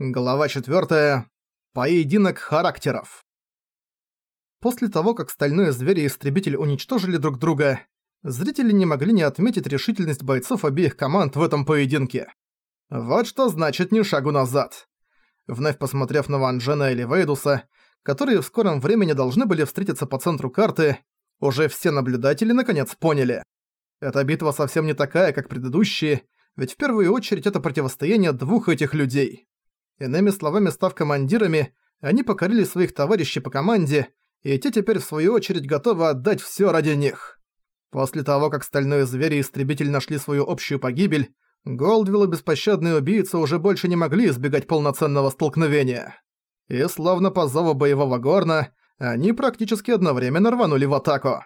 Глава 4. Поединок характеров. После того, как стальной зверь и истребитель уничтожили друг друга, зрители не могли не отметить решительность бойцов обеих команд в этом поединке. Вот что значит ни шагу назад. Вновь посмотрев на Ван Джена или Вейдуса, которые в скором времени должны были встретиться по центру карты, уже все наблюдатели наконец поняли. Эта битва совсем не такая, как предыдущие, ведь в первую очередь это противостояние двух этих людей. Иными словами, став командирами, они покорили своих товарищей по команде, и те теперь в свою очередь готовы отдать всё ради них. После того, как Стальной Зверь и Истребитель нашли свою общую погибель, Голдвилл и Беспощадные Убийцы уже больше не могли избегать полноценного столкновения. И словно по зову боевого горна, они практически одновременно рванули в атаку.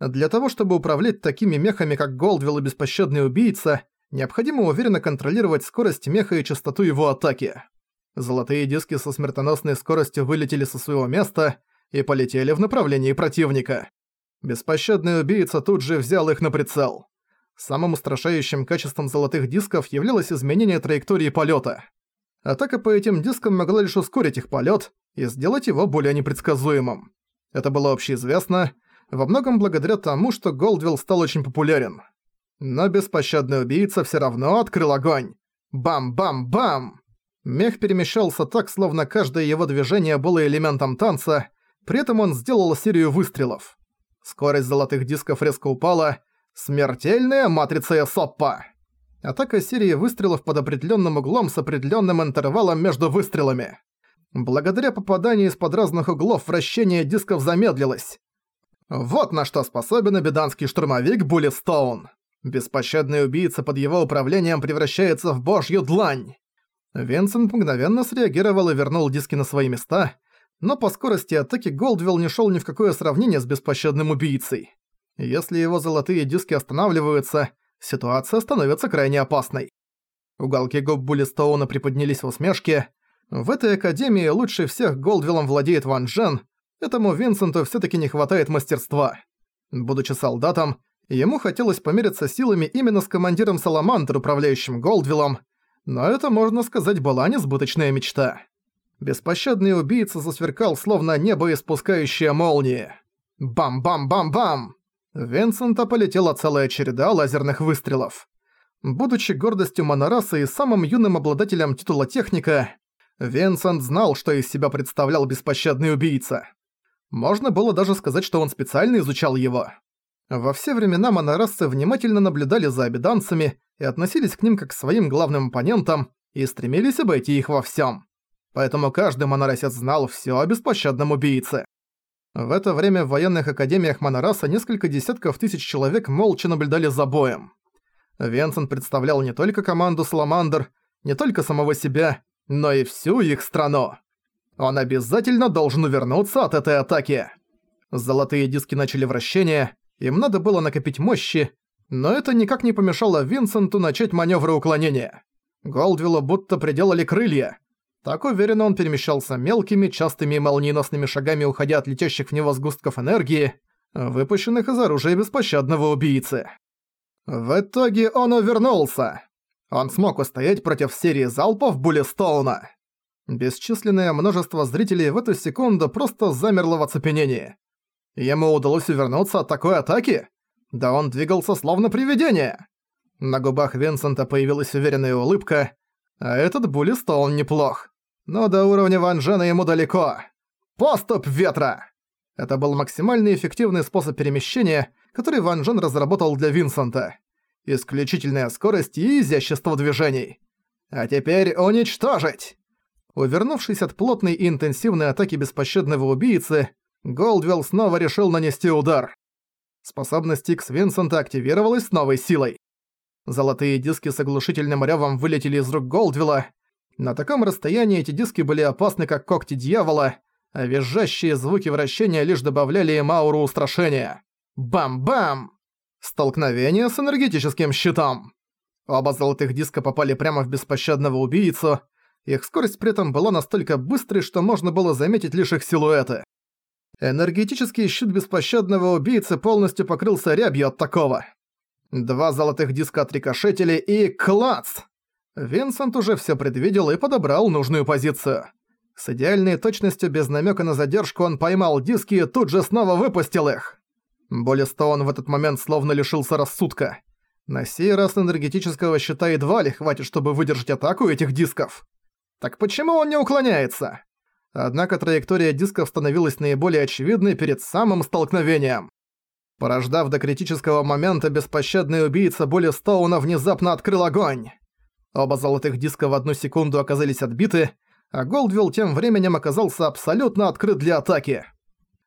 Для того, чтобы управлять такими мехами, как Голдвилл и Беспощадный Убийца, необходимо уверенно контролировать скорость меха и частоту его атаки. Золотые диски со смертоносной скоростью вылетели со своего места и полетели в направлении противника. Беспощадный убийца тут же взял их на прицел. Самым устрашающим качеством золотых дисков являлось изменение траектории полета. Атака по этим дискам могла лишь ускорить их полет и сделать его более непредсказуемым. Это было общеизвестно, во многом благодаря тому, что Голдвилл стал очень популярен. Но беспощадный убийца все равно открыл огонь. Бам-бам-бам! Мех перемещался так, словно каждое его движение было элементом танца, при этом он сделал серию выстрелов. Скорость золотых дисков резко упала. Смертельная матрица Эсоппа! Атака серии выстрелов под определенным углом с определенным интервалом между выстрелами. Благодаря попаданию из-под разных углов вращение дисков замедлилось. Вот на что способен обеданский штурмовик Булли Стоун. Беспощадный убийца под его управлением превращается в божью длань. Винсент мгновенно среагировал и вернул диски на свои места, но по скорости атаки Голдвилл не шел ни в какое сравнение с беспощадным убийцей. Если его золотые диски останавливаются, ситуация становится крайне опасной. Уголки губ Стоуна приподнялись в усмешке. В этой академии лучше всех Голдвиллом владеет Ван Джен, этому Винсенту все таки не хватает мастерства. Будучи солдатом, ему хотелось помериться силами именно с командиром Саламандр, управляющим Голдвиллом, но это, можно сказать, была несбыточная мечта. Беспощадный убийца засверкал, словно небо, испускающее молнии. Бам-бам-бам-бам! Винсента полетела целая череда лазерных выстрелов. Будучи гордостью Монораса и самым юным обладателем титула техника, Винсент знал, что из себя представлял беспощадный убийца. Можно было даже сказать, что он специально изучал его. Во все времена монорасцы внимательно наблюдали за обиданцами и относились к ним как к своим главным оппонентам и стремились обойти их во всем. Поэтому каждый монорасец знал все о беспощадном убийце. В это время в военных академиях Монораса несколько десятков тысяч человек молча наблюдали за боем. Венсон представлял не только команду Саламандр, не только самого себя, но и всю их страну. Он обязательно должен увернуться от этой атаки. Золотые диски начали вращение, им надо было накопить мощи, но это никак не помешало Винсенту начать маневры уклонения. Голдвиллу будто приделали крылья. Так уверенно он перемещался мелкими, частыми и молниеносными шагами, уходя от летящих в него сгустков энергии, выпущенных из оружия беспощадного убийцы. В итоге он увернулся. Он смог устоять против серии залпов Буллистоуна. Бесчисленное множество зрителей в эту секунду просто замерло в оцепенении. Ему удалось увернуться от такой атаки? Да он двигался словно привидение. На губах Винсента появилась уверенная улыбка, а этот Булли он неплох. Но до уровня Ван Джена ему далеко. Поступ ветра! Это был максимально эффективный способ перемещения, который Ван Джен разработал для Винсента. Исключительная скорость и изящество движений. А теперь уничтожить! Увернувшись от плотной и интенсивной атаки беспощадного убийцы, Голдвелл снова решил нанести удар. Способность Икс Винсента активировалась с новой силой. Золотые диски с оглушительным рёвом вылетели из рук Голдвилла. На таком расстоянии эти диски были опасны, как когти дьявола, а визжащие звуки вращения лишь добавляли им ауру устрашения. Бам-бам! Столкновение с энергетическим щитом. Оба золотых диска попали прямо в беспощадного убийцу. Их скорость при этом была настолько быстрой, что можно было заметить лишь их силуэты. Энергетический щит беспощадного убийцы полностью покрылся рябью от такого. Два золотых диска отрикошетили и клац! Винсент уже все предвидел и подобрал нужную позицию. С идеальной точностью без намека на задержку он поймал диски и тут же снова выпустил их. Он в этот момент словно лишился рассудка. На сей раз энергетического щита едва ли хватит, чтобы выдержать атаку этих дисков. Так почему он не уклоняется? Однако траектория дисков становилась наиболее очевидной перед самым столкновением. Порождав до критического момента, беспощадный убийца Боли Стоуна внезапно открыл огонь. Оба золотых диска в одну секунду оказались отбиты, а Голдвилл тем временем оказался абсолютно открыт для атаки.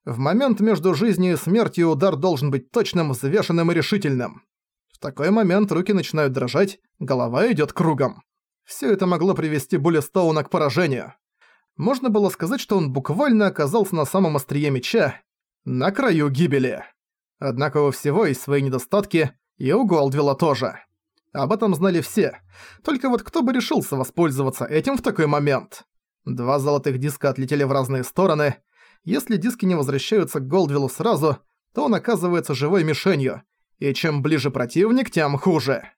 В момент между жизнью и смертью удар должен быть точным, взвешенным и решительным. В такой момент руки начинают дрожать, голова идёт кругом. Всё это могло привести Булли Стоуна к поражению. Можно было сказать, что он буквально оказался на самом острие меча, на краю гибели. Однако у всего есть свои недостатки, и у Голдвилла тоже. Об этом знали все. Только вот кто бы решился воспользоваться этим в такой момент? Два золотых диска отлетели в разные стороны. Если диски не возвращаются к Голдвиллу сразу, то он оказывается живой мишенью, и чем ближе противник, тем хуже.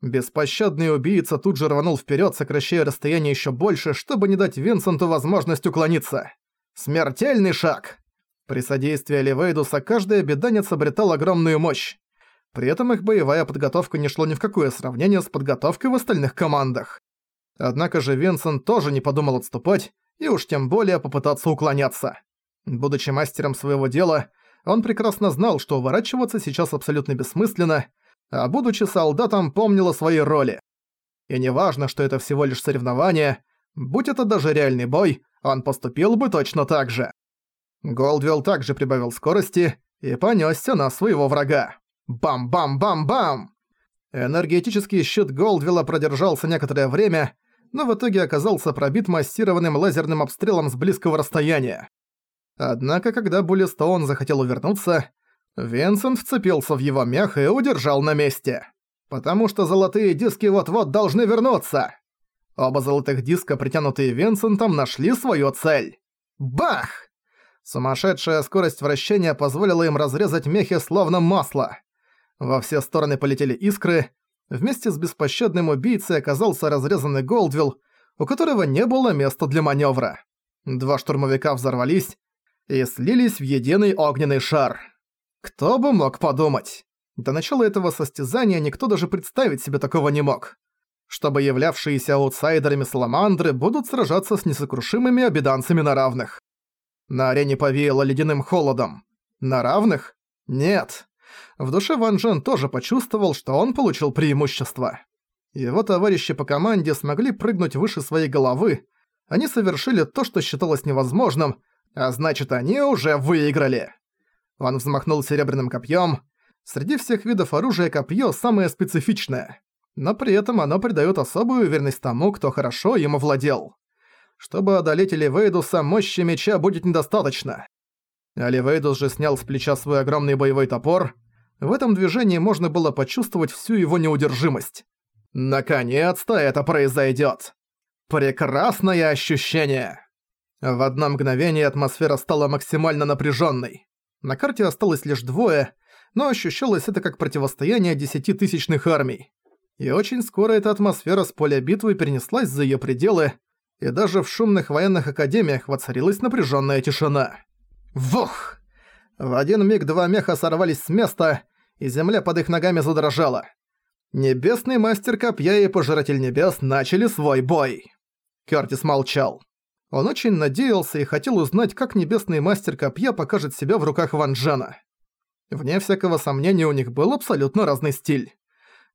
Беспощадный убийца тут же рванул вперед, сокращая расстояние еще больше, чтобы не дать Винсенту возможность уклониться. Смертельный шаг! При содействии Оливейдуса каждая беданец обретал огромную мощь. При этом их боевая подготовка не шло ни в какое сравнение с подготовкой в остальных командах. Однако же Винсент тоже не подумал отступать, и уж тем более попытаться уклоняться. Будучи мастером своего дела, он прекрасно знал, что уворачиваться сейчас абсолютно бессмысленно, а будучи солдатом, помнил о своей роли. И неважно, что это всего лишь соревнование, будь это даже реальный бой, он поступил бы точно так же. Голдвилл также прибавил скорости и понесся на своего врага. Бам-бам-бам-бам! Энергетический щит Голдвилла продержался некоторое время, но в итоге оказался пробит массированным лазерным обстрелом с близкого расстояния. Однако, когда Буллистоун захотел увернуться, Винсент вцепился в его мех и удержал на месте. Потому что золотые диски вот-вот должны вернуться. Оба золотых диска, притянутые Винсентом, нашли свою цель. Бах! Сумасшедшая скорость вращения позволила им разрезать мехи словно масло. Во все стороны полетели искры. Вместе с беспощадным убийцей оказался разрезанный Голдвилл, у которого не было места для маневра. Два штурмовика взорвались и слились в единый огненный шар. Кто бы мог подумать? До начала этого состязания никто даже представить себе такого не мог. Чтобы являвшиеся аутсайдерами Саламандры будут сражаться с несокрушимыми обиданцами на равных. На арене повеяло ледяным холодом. На равных? Нет. В душе Ван Джен тоже почувствовал, что он получил преимущество. Его товарищи по команде смогли прыгнуть выше своей головы. Они совершили то, что считалось невозможным, а значит, они уже выиграли. Он взмахнул серебряным копьем. Среди всех видов оружия копье самое специфичное. Но при этом оно придает особую уверенность тому, кто хорошо им овладел. Чтобы одолеть Эливейдуса, мощи меча будет недостаточно. Оливейдус же снял с плеча свой огромный боевой топор. В этом движении можно было почувствовать всю его неудержимость. Наконец-то это произойдет. Прекрасное ощущение. В одно мгновение атмосфера стала максимально напряженной. На карте осталось лишь двое, но ощущалось это как противостояние десятитысячных армий. И очень скоро эта атмосфера с поля битвы перенеслась за её пределы, и даже в шумных военных академиях воцарилась напряжённая тишина. Вух! В один миг два меха сорвались с места, и земля под их ногами задрожала. Небесный мастер копья и Пожиратель Небес начали свой бой. Кёртис молчал. Он очень надеялся и хотел узнать, как Небесный Мастер Копья покажет себя в руках Ван Джена. Вне всякого сомнения, у них был абсолютно разный стиль.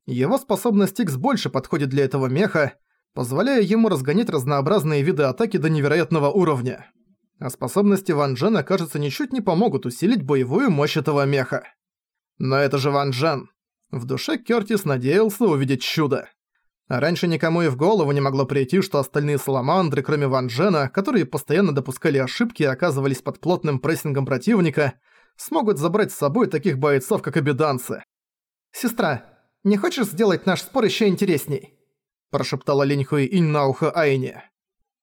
Его способность X больше подходит для этого меха, позволяя ему разгонять разнообразные виды атаки до невероятного уровня. А способности Ван Джена, кажется, ничуть не помогут усилить боевую мощь этого меха. Но это же Ван Джен. В душе Кёртис надеялся увидеть чудо. А раньше никому и в голову не могло прийти, что остальные саламандры, кроме Ван Джена, которые постоянно допускали ошибки и оказывались под плотным прессингом противника, смогут забрать с собой таких бойцов, как обиданцы. «Сестра, не хочешь сделать наш спор еще интересней?» прошептала Линь Хуи Инь на ухо Айне.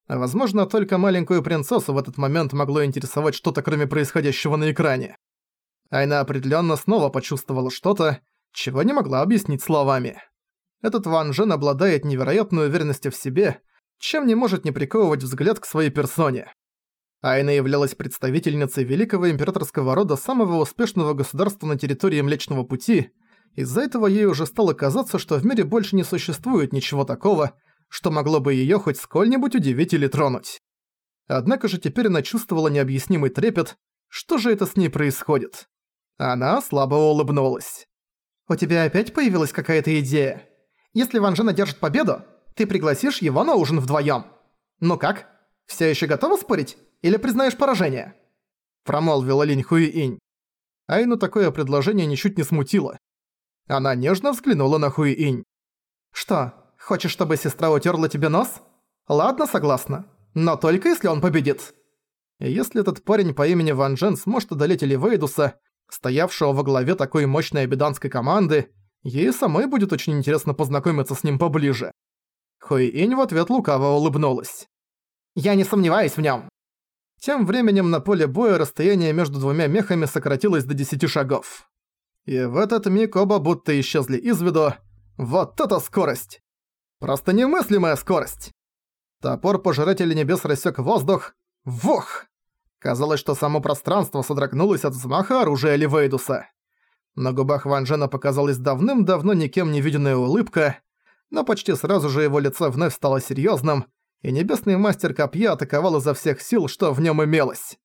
Возможно, только маленькую принцессу в этот момент могло интересовать что-то, кроме происходящего на экране. Айна определенно снова почувствовала что-то, чего не могла объяснить словами. Этот Ван Жен обладает невероятной уверенностью в себе, чем не может не приковывать взгляд к своей персоне. Айна являлась представительницей великого императорского рода самого успешного государства на территории Млечного Пути, из-за этого ей уже стало казаться, что в мире больше не существует ничего такого, что могло бы её хоть сколь-нибудь удивить или тронуть. Однако же теперь она чувствовала необъяснимый трепет, что же это с ней происходит. Она слабо улыбнулась. «У тебя опять появилась какая-то идея? Если Ван Жен одержит победу, ты пригласишь его на ужин вдвоём. Ну как? Всё ещё готова спорить? Или признаешь поражение?» Промолвила Линь Хуи-инь. Айну такое предложение ничуть не смутило. Она нежно взглянула на Хуи-инь. «Что, хочешь, чтобы сестра утерла тебе нос? Ладно, согласна. Но только если он победит». если этот парень по имени Ван Джен сможет одолеть Эливейдуса, стоявшего во главе такой мощной абиданской команды, ей самой будет очень интересно познакомиться с ним поближе. Хуи-инь в ответ лукаво улыбнулась. «Я не сомневаюсь в нём». Тем временем на поле боя расстояние между двумя мехами сократилось до 10 шагов. И в этот миг оба будто исчезли из виду. Вот это скорость! Просто немыслимая скорость! Топор Пожирателя Небес рассек воздух. Вух! Казалось, что само пространство содрогнулось от взмаха оружия Ливейдуса. На губах Ван Джена показалась давным-давно никем не виденная улыбка, но почти сразу же его лицо вновь стало серьезным, и Небесный Мастер Копья атаковал изо всех сил, что в нем имелось.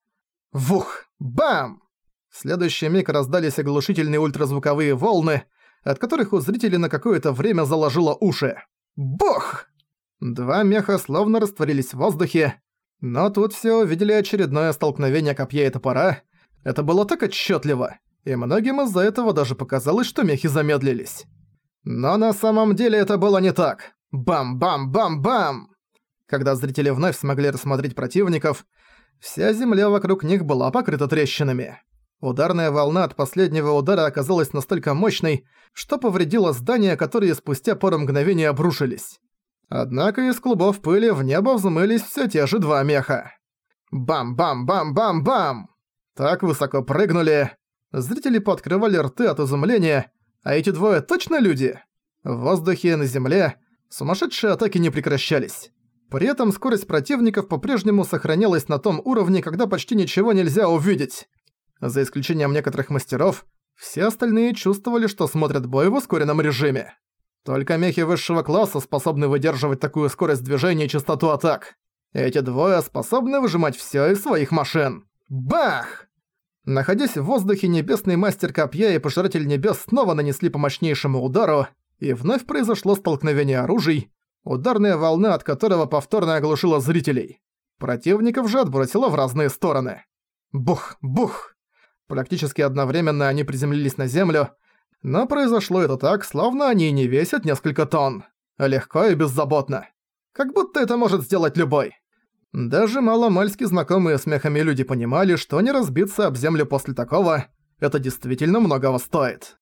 Вух! Бам! В следующий миг раздались оглушительные ультразвуковые волны, от которых у зрителей на какое-то время заложило уши. Бог! Два меха словно растворились в воздухе, но тут все увидели очередное столкновение копья и топора. Это было так отчетливо, и многим из-за этого даже показалось, что мехи замедлились. Но на самом деле это было не так. Бам-бам-бам-бам! Когда зрители вновь смогли рассмотреть противников, вся земля вокруг них была покрыта трещинами. Ударная волна от последнего удара оказалась настолько мощной, что повредила здания, которые спустя пару мгновений обрушились. Однако из клубов пыли в небо взмылись все те же два меха. Бам-бам-бам-бам-бам! Так высоко прыгнули. Зрители пооткрывали рты от изумления, а эти двое точно люди? В воздухе и на земле сумасшедшие атаки не прекращались. При этом скорость противников по-прежнему сохранялась на том уровне, когда почти ничего нельзя увидеть. За исключением некоторых мастеров, все остальные чувствовали, что смотрят бой в ускоренном режиме. Только мехи высшего класса способны выдерживать такую скорость движения и частоту атак. Эти двое способны выжимать всё из своих машин. Бах! Находясь в воздухе, Небесный Мастер Копья и Пожиратель Небес снова нанесли по мощнейшему удару, и вновь произошло столкновение оружий, ударная волна от которого повторно оглушила зрителей. Противников же отбросило в разные стороны. Бух, бух! Практически одновременно они приземлились на землю, но произошло это так, словно они не весят несколько тонн. Легко и беззаботно. Как будто это может сделать любой. Даже маломальски знакомые с мехами люди понимали, что не разбиться об землю после такого – это действительно многого стоит.